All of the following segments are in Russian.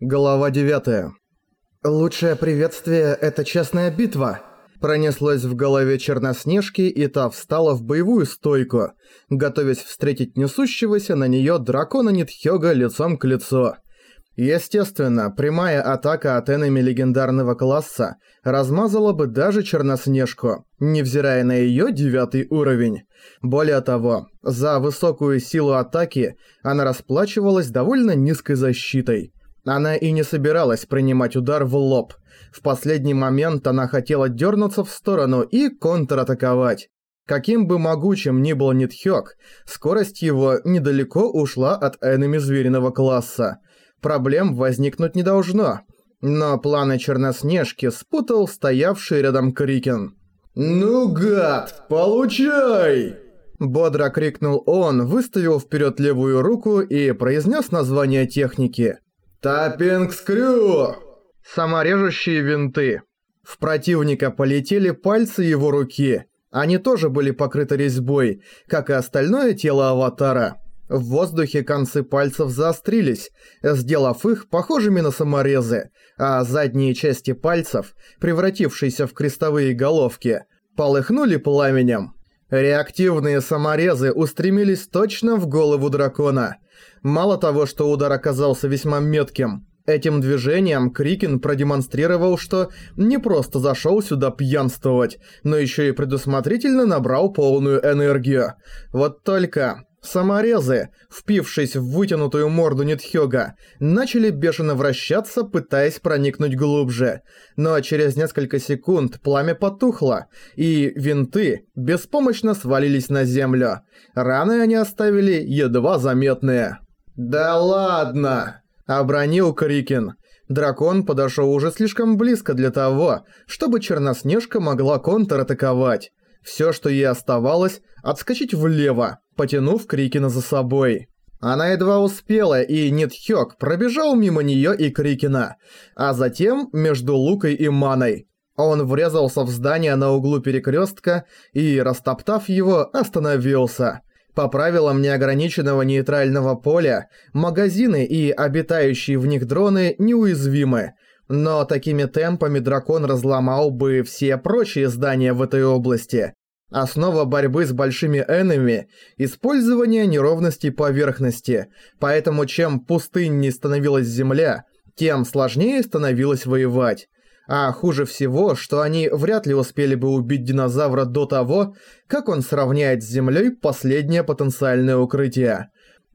Глава 9. «Лучшее приветствие – это честная битва», – пронеслось в голове Черноснежки, и та встала в боевую стойку, готовясь встретить несущегося на неё дракона Нитхёга лицом к лицу. Естественно, прямая атака от энеми легендарного класса размазала бы даже Черноснежку, невзирая на её девятый уровень. Более того, за высокую силу атаки она расплачивалась довольно низкой защитой – она и не собиралась принимать удар в лоб. В последний момент она хотела дернуться в сторону и контратаковать. Каким бы могучим ни был Нитхёк, скорость его недалеко ушла от энеми звериного класса. Проблем возникнуть не должно. Но планы Черноснежки спутал стоявший рядом Крикен. «Ну, гад, получай!» Бодро крикнул он, выставил вперед левую руку и произнес название техники. «Таппинг скрю!» Саморежущие винты. В противника полетели пальцы его руки. Они тоже были покрыты резьбой, как и остальное тело аватара. В воздухе концы пальцев заострились, сделав их похожими на саморезы, а задние части пальцев, превратившиеся в крестовые головки, полыхнули пламенем. Реактивные саморезы устремились точно в голову дракона – Мало того, что удар оказался весьма метким, этим движением Крикин продемонстрировал, что не просто зашел сюда пьянствовать, но еще и предусмотрительно набрал полную энергию. Вот только... Саморезы, впившись в вытянутую морду Нитхёга, начали бешено вращаться, пытаясь проникнуть глубже. Но через несколько секунд пламя потухло, и винты беспомощно свалились на землю. Раны они оставили едва заметные. «Да ладно!» – обронил Крикин. Дракон подошел уже слишком близко для того, чтобы Черноснежка могла контратаковать. Все, что ей оставалось, отскочить влево, потянув Крикина за собой. Она едва успела, и Нитхёк пробежал мимо неё и Крикина, а затем между Лукой и Маной. Он врезался в здание на углу перекрёстка и, растоптав его, остановился. По правилам неограниченного нейтрального поля, магазины и обитающие в них дроны неуязвимы, но такими темпами дракон разломал бы все прочие здания в этой области. Основа борьбы с большими энеми – использование неровностей поверхности, поэтому чем пустыннее становилась земля, тем сложнее становилось воевать. А хуже всего, что они вряд ли успели бы убить динозавра до того, как он сравняет с землей последнее потенциальное укрытие.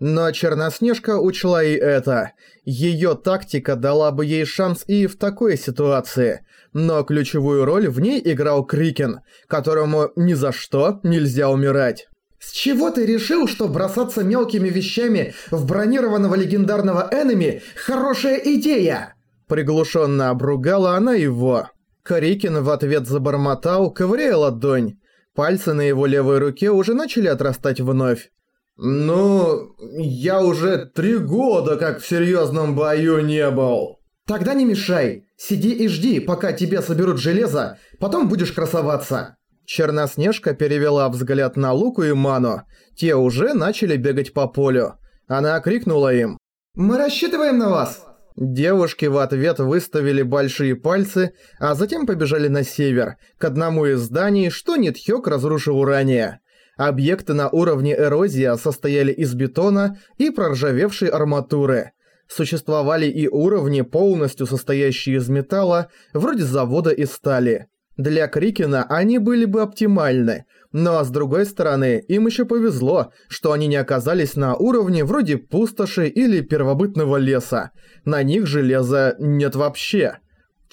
Но Черноснежка учла и это. Её тактика дала бы ей шанс и в такой ситуации. Но ключевую роль в ней играл Крикен, которому ни за что нельзя умирать. «С чего ты решил, что бросаться мелкими вещами в бронированного легендарного энеми – хорошая идея?» Приглушенно обругала она его. Карикин в ответ забормотал, ковыряя ладонь. Пальцы на его левой руке уже начали отрастать вновь. «Ну, я уже три года как в серьезном бою не был». «Тогда не мешай. Сиди и жди, пока тебе соберут железо, потом будешь красоваться». Черноснежка перевела взгляд на Луку и Ману. Те уже начали бегать по полю. Она крикнула им. «Мы рассчитываем на вас!» Девушки в ответ выставили большие пальцы, а затем побежали на север, к одному из зданий, что Нитхёк разрушил ранее. Объекты на уровне эрозия состояли из бетона и проржавевшей арматуры. Существовали и уровни, полностью состоящие из металла, вроде завода из стали. Для Крикена они были бы оптимальны, но с другой стороны, им еще повезло, что они не оказались на уровне вроде пустоши или первобытного леса. На них железа нет вообще.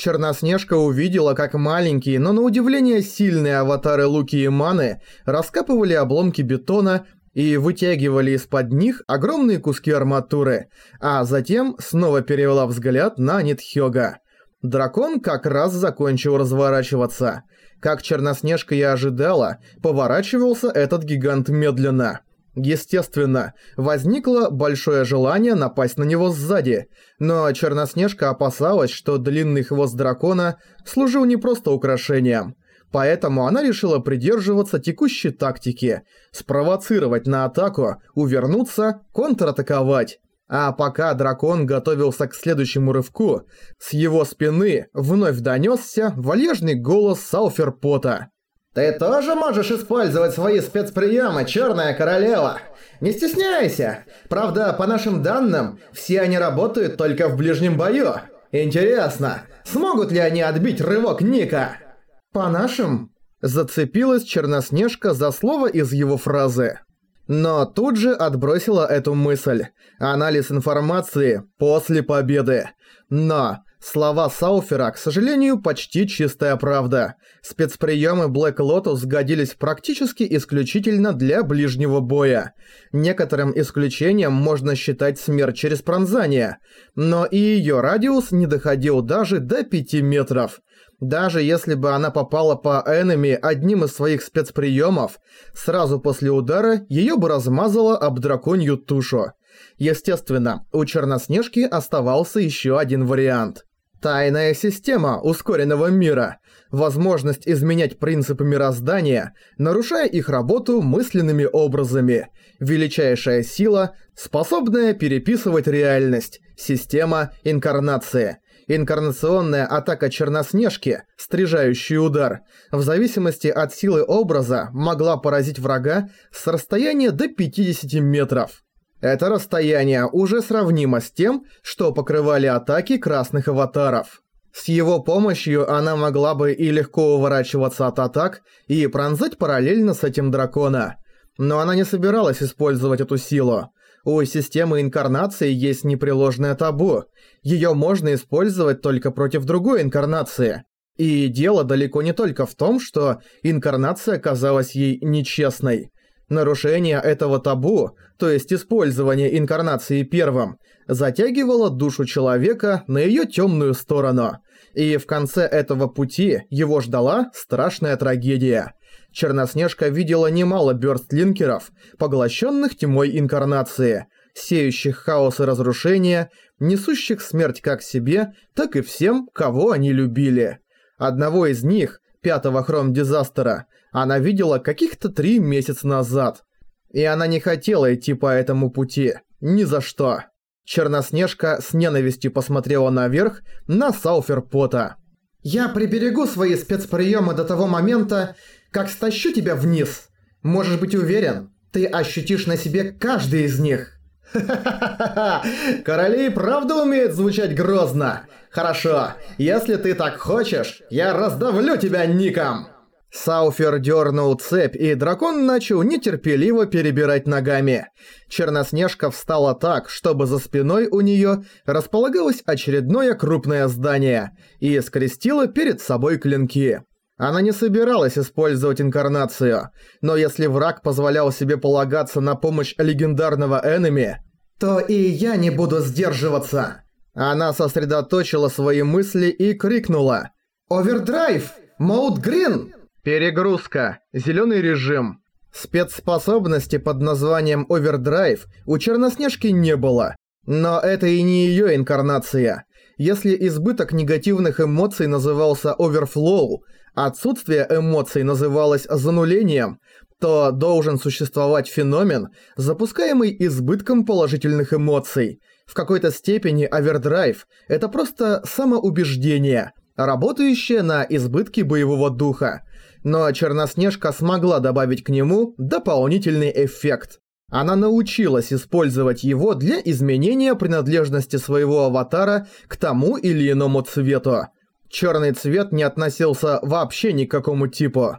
Черноснежка увидела, как маленькие, но на удивление сильные аватары Луки и Маны раскапывали обломки бетона и вытягивали из-под них огромные куски арматуры, а затем снова перевела взгляд на Нитхёга. Дракон как раз закончил разворачиваться. Как Черноснежка и ожидала, поворачивался этот гигант медленно. Естественно, возникло большое желание напасть на него сзади, но Черноснежка опасалась, что длинный хвост дракона служил не просто украшением. Поэтому она решила придерживаться текущей тактики – спровоцировать на атаку, увернуться, контратаковать. А пока дракон готовился к следующему рывку, с его спины вновь донёсся вальяжный голос Салферпота. «Ты тоже можешь использовать свои спецприемы, Черная Королева? Не стесняйся! Правда, по нашим данным, все они работают только в ближнем бою. Интересно, смогут ли они отбить рывок Ника?» «По нашим?» Зацепилась Черноснежка за слово из его фразы. Но тут же отбросила эту мысль. Анализ информации после победы. Но слова Сауфера, к сожалению, почти чистая правда. Спецприемы Black Lotus годились практически исключительно для ближнего боя. Некоторым исключением можно считать смерть через пронзание. Но и её радиус не доходил даже до 5 метров. Даже если бы она попала по энеми одним из своих спецприемов, сразу после удара ее бы размазало об драконью тушу. Естественно, у Черноснежки оставался еще один вариант. Тайная система ускоренного мира. Возможность изменять принципы мироздания, нарушая их работу мысленными образами. Величайшая сила, способная переписывать реальность. Система инкарнации – Инкарнационная атака Черноснежки, стрижающий удар, в зависимости от силы образа, могла поразить врага с расстояния до 50 метров. Это расстояние уже сравнимо с тем, что покрывали атаки красных аватаров. С его помощью она могла бы и легко уворачиваться от атак, и пронзать параллельно с этим дракона. Но она не собиралась использовать эту силу. У системы инкарнации есть непреложное табу. Её можно использовать только против другой инкарнации. И дело далеко не только в том, что инкарнация казалась ей нечестной. Нарушение этого табу, то есть использование инкарнации первым, затягивало душу человека на её тёмную сторону. И в конце этого пути его ждала страшная трагедия – Черноснежка видела немало бёрстлинкеров, поглощенных тьмой инкарнации, сеющих хаос и разрушения, несущих смерть как себе, так и всем, кого они любили. Одного из них, пятого Хром-дизастера, она видела каких-то три месяца назад. И она не хотела идти по этому пути. Ни за что. Черноснежка с ненавистью посмотрела наверх на Сауферпота. «Я приберегу свои спецприемы до того момента, как стащу тебя вниз. Можешь быть уверен, ты ощутишь на себе каждый из них. Ха-ха-ха-ха! Короли правда умеют звучать грозно. Хорошо, если ты так хочешь, я раздавлю тебя ником. Сауфер дернул цепь, и дракон начал нетерпеливо перебирать ногами. Черноснежка встала так, чтобы за спиной у нее располагалось очередное крупное здание, и скрестила перед собой клинки. Она не собиралась использовать инкарнацию, но если враг позволял себе полагаться на помощь легендарного enemy, то и я не буду сдерживаться. Она сосредоточила свои мысли и крикнула «Overdrive! Mode Green!» Перегрузка. Зеленый режим. Спецспособности под названием Overdrive у Черноснежки не было. Но это и не ее инкарнация. Если избыток негативных эмоций назывался Overflow, отсутствие эмоций называлось занулением, то должен существовать феномен, запускаемый избытком положительных эмоций. В какой-то степени овердрайв – это просто самоубеждение, работающее на избытке боевого духа. Но Черноснежка смогла добавить к нему дополнительный эффект. Она научилась использовать его для изменения принадлежности своего аватара к тому или иному цвету – Черный цвет не относился вообще ни к какому типу.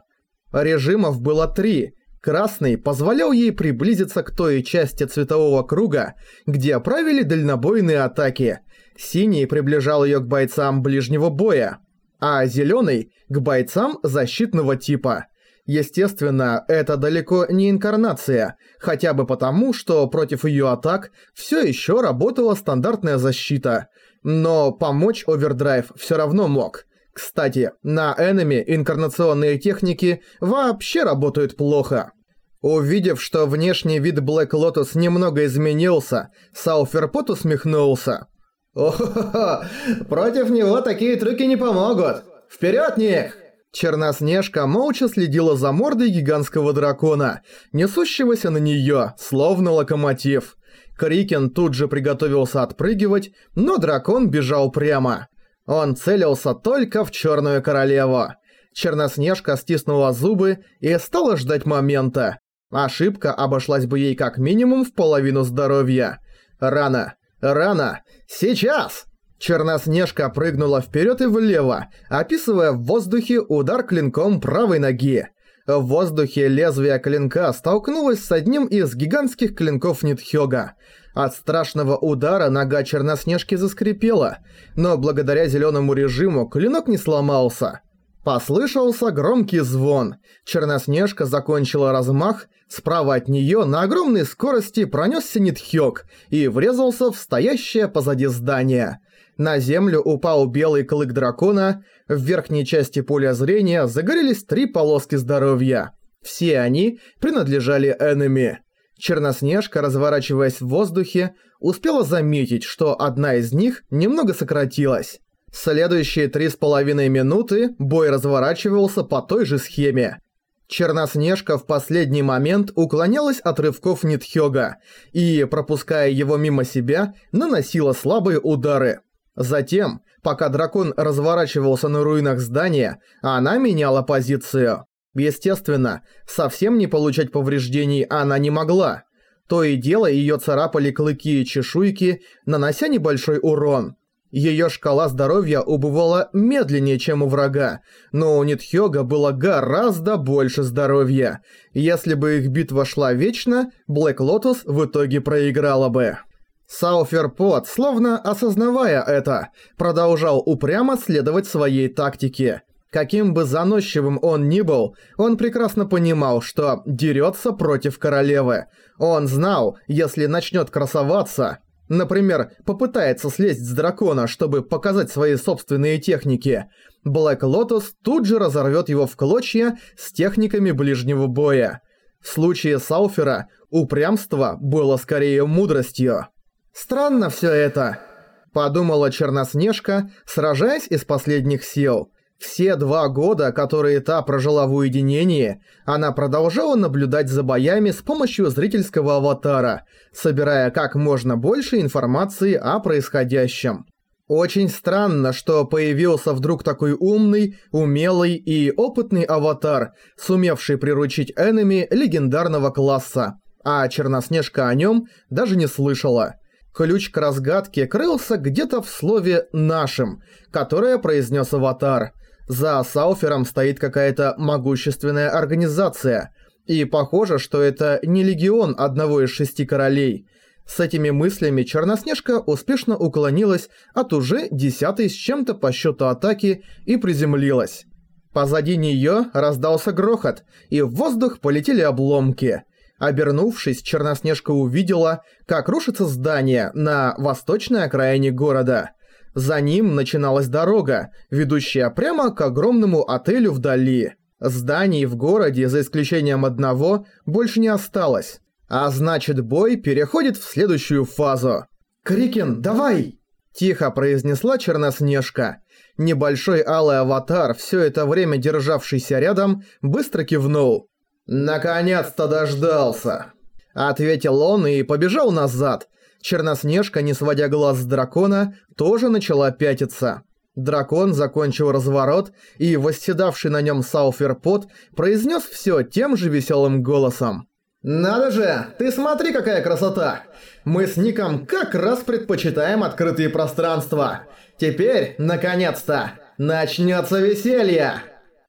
Режимов было три. Красный позволял ей приблизиться к той части цветового круга, где правили дальнобойные атаки. Синий приближал ее к бойцам ближнего боя, а зеленый – к бойцам защитного типа. Естественно, это далеко не инкарнация, хотя бы потому, что против ее атак все еще работала стандартная защита – но помочь Overdrive все равно мог. Кстати, на enemy инкарнационные техники вообще работают плохо. Увидев, что внешний вид Блэк Лотус немного изменился, Сауферпот усмехнулся. «О-хо-хо, против него такие трюки не помогут! Вперед, них!» Черноснежка молча следила за мордой гигантского дракона, несущегося на неё, словно локомотив. Крикен тут же приготовился отпрыгивать, но дракон бежал прямо. Он целился только в Черную Королеву. Черноснежка стиснула зубы и стала ждать момента. Ошибка обошлась бы ей как минимум в половину здоровья. Рано, рано, сейчас! Черноснежка прыгнула вперед и влево, описывая в воздухе удар клинком правой ноги. В воздухе лезвие клинка столкнулось с одним из гигантских клинков Нитхёга. От страшного удара нога Черноснежки заскрипела, но благодаря зеленому режиму клинок не сломался. Послышался громкий звон. Черноснежка закончила размах, справа от нее на огромной скорости пронесся Нитхёг и врезался в стоящее позади здание. На землю упал белый клык дракона, в верхней части поля зрения загорелись три полоски здоровья. Все они принадлежали Эннами. Черноснежка, разворачиваясь в воздухе, успела заметить, что одна из них немного сократилась. Следующие три с половиной минуты бой разворачивался по той же схеме. Черноснежка в последний момент уклонялась от рывков Нитхёга и, пропуская его мимо себя, наносила слабые удары. Затем, пока дракон разворачивался на руинах здания, она меняла позицию. Естественно, совсем не получать повреждений она не могла. То и дело её царапали клыки и чешуйки, нанося небольшой урон. Её шкала здоровья убывала медленнее, чем у врага, но у Нитхёга было гораздо больше здоровья. Если бы их битва шла вечно, Блэк Лотус в итоге проиграла бы. Сауферпот, словно осознавая это, продолжал упрямо следовать своей тактике. Каким бы заносчивым он ни был, он прекрасно понимал, что дерется против королевы. Он знал, если начнет красоваться, например, попытается слезть с дракона, чтобы показать свои собственные техники, Блэк Лотос тут же разорвет его в клочья с техниками ближнего боя. В случае Сауфера упрямство было скорее мудростью. «Странно все это», – подумала Черноснежка, сражаясь из последних сил. Все два года, которые та прожила в уединении, она продолжала наблюдать за боями с помощью зрительского аватара, собирая как можно больше информации о происходящем. Очень странно, что появился вдруг такой умный, умелый и опытный аватар, сумевший приручить энеми легендарного класса, а Черноснежка о нем даже не слышала. Ключ к разгадке крылся где-то в слове «нашим», которое произнес аватар. За Сауфером стоит какая-то могущественная организация. И похоже, что это не легион одного из шести королей. С этими мыслями Черноснежка успешно уклонилась от уже десятой с чем-то по счету атаки и приземлилась. Позади нее раздался грохот, и в воздух полетели обломки – Обернувшись, Черноснежка увидела, как рушится здание на восточной окраине города. За ним начиналась дорога, ведущая прямо к огромному отелю вдали. Зданий в городе, за исключением одного, больше не осталось. А значит, бой переходит в следующую фазу. «Крикин, давай!» – тихо произнесла Черноснежка. Небольшой алый аватар, все это время державшийся рядом, быстро кивнул. «Наконец-то дождался!» Ответил он и побежал назад. Черноснежка, не сводя глаз с дракона, тоже начала пятиться. Дракон закончил разворот, и восседавший на нем Сауферпот произнес все тем же веселым голосом. «Надо же! Ты смотри, какая красота! Мы с Ником как раз предпочитаем открытые пространства. Теперь, наконец-то, начнется веселье!»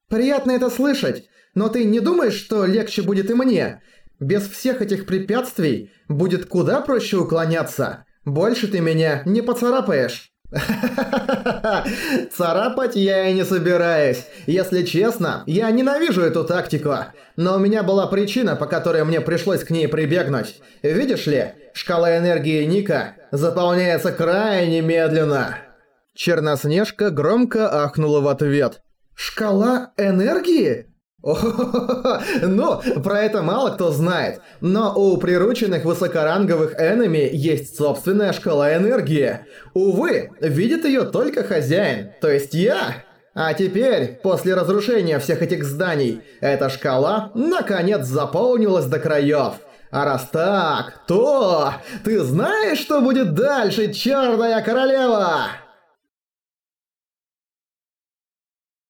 «Приятно это слышать. Но ты не думаешь, что легче будет и мне? Без всех этих препятствий будет куда проще уклоняться. Больше ты меня не поцарапаешь. Царапать я и не собираюсь. Если честно, я ненавижу эту тактику. Но у меня была причина, по которой мне пришлось к ней прибегнуть. Видишь ли, шкала энергии Ника заполняется крайне медленно. Черноснежка громко ахнула в ответ. «Шкала энергии?» ну, про это мало кто знает, но у прирученных высокоранговых энеми есть собственная шкала энергии. Увы, видит ее только хозяин, то есть я. А теперь, после разрушения всех этих зданий, эта шкала наконец заполнилась до краев. А раз так, то ты знаешь, что будет дальше, Черная Королева?